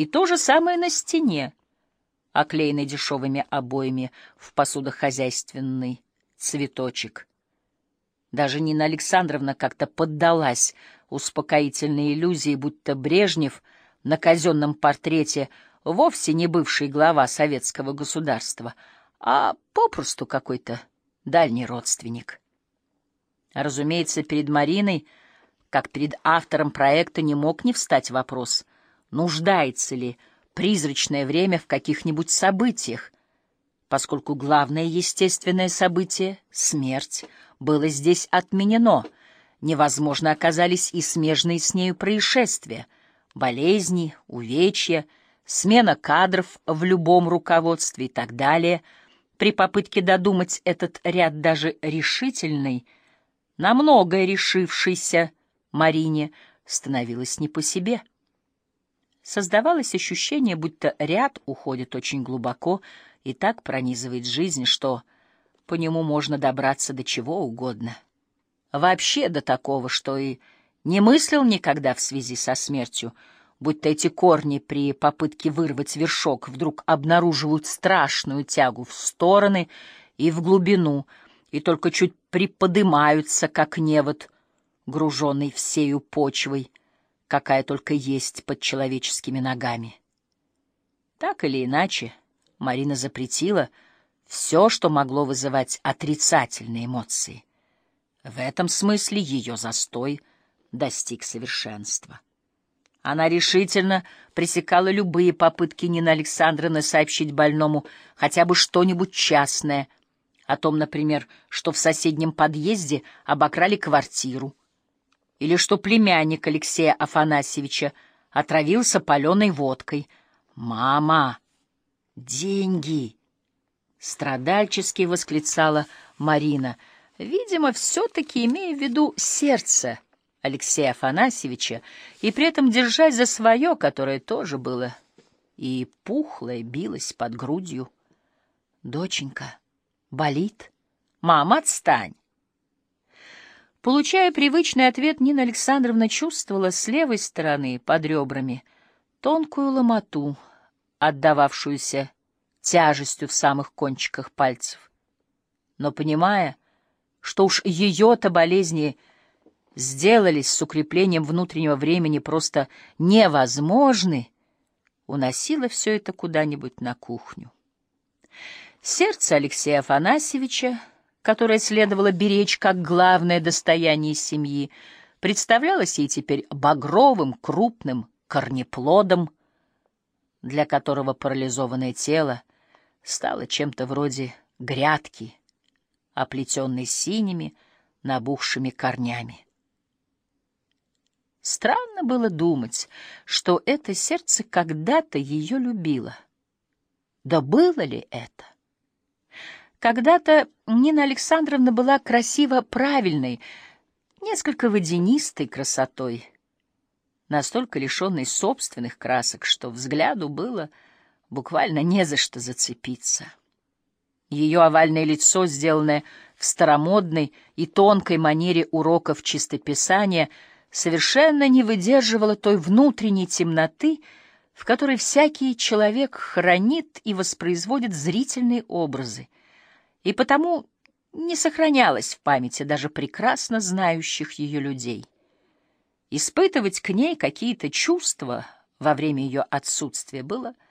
И то же самое на стене, оклеенной дешевыми обоями в посудохозяйственный цветочек. Даже Нина Александровна как-то поддалась успокоительной иллюзии, будто Брежнев на казенном портрете вовсе не бывший глава советского государства, а попросту какой-то дальний родственник. Разумеется, перед Мариной, как перед автором проекта, не мог не встать вопрос, нуждается ли призрачное время в каких-нибудь событиях, поскольку главное естественное событие — смерть — было здесь отменено. Невозможно оказались и смежные с нею происшествия, болезни, увечья, смена кадров в любом руководстве и так далее. При попытке додумать этот ряд даже решительный, на многое решившийся Марине, становилось не по себе. Создавалось ощущение, будто ряд уходит очень глубоко и так пронизывает жизнь, что по нему можно добраться до чего угодно. Вообще до такого, что и не мыслил никогда в связи со смертью, будто эти корни при попытке вырвать вершок вдруг обнаруживают страшную тягу в стороны и в глубину, и только чуть приподымаются, как невод, груженный всею почвой, какая только есть под человеческими ногами. Так или иначе, Марина запретила — все, что могло вызывать отрицательные эмоции. В этом смысле ее застой достиг совершенства. Она решительно пресекала любые попытки Нины Александровны сообщить больному хотя бы что-нибудь частное, о том, например, что в соседнем подъезде обокрали квартиру, или что племянник Алексея Афанасьевича отравился паленой водкой. «Мама! Деньги!» Страдальчески восклицала Марина, видимо, все-таки имея в виду сердце Алексея Афанасьевича и при этом держась за свое, которое тоже было и пухлое, билось под грудью. «Доченька, болит? Мама, отстань!» Получая привычный ответ, Нина Александровна чувствовала с левой стороны, под ребрами, тонкую ломоту, отдававшуюся тяжестью в самых кончиках пальцев. Но понимая, что уж ее-то болезни сделались с укреплением внутреннего времени просто невозможны, уносила все это куда-нибудь на кухню. Сердце Алексея Афанасьевича, которое следовало беречь как главное достояние семьи, представлялось ей теперь багровым, крупным корнеплодом, для которого парализованное тело стало чем-то вроде грядки, оплетенной синими, набухшими корнями. Странно было думать, что это сердце когда-то ее любило. Да было ли это? Когда-то Нина Александровна была красиво правильной, несколько водянистой красотой, настолько лишенной собственных красок, что взгляду было буквально не за что зацепиться. Ее овальное лицо, сделанное в старомодной и тонкой манере уроков чистописания, совершенно не выдерживало той внутренней темноты, в которой всякий человек хранит и воспроизводит зрительные образы, и потому не сохранялось в памяти даже прекрасно знающих ее людей. Испытывать к ней какие-то чувства во время ее отсутствия было —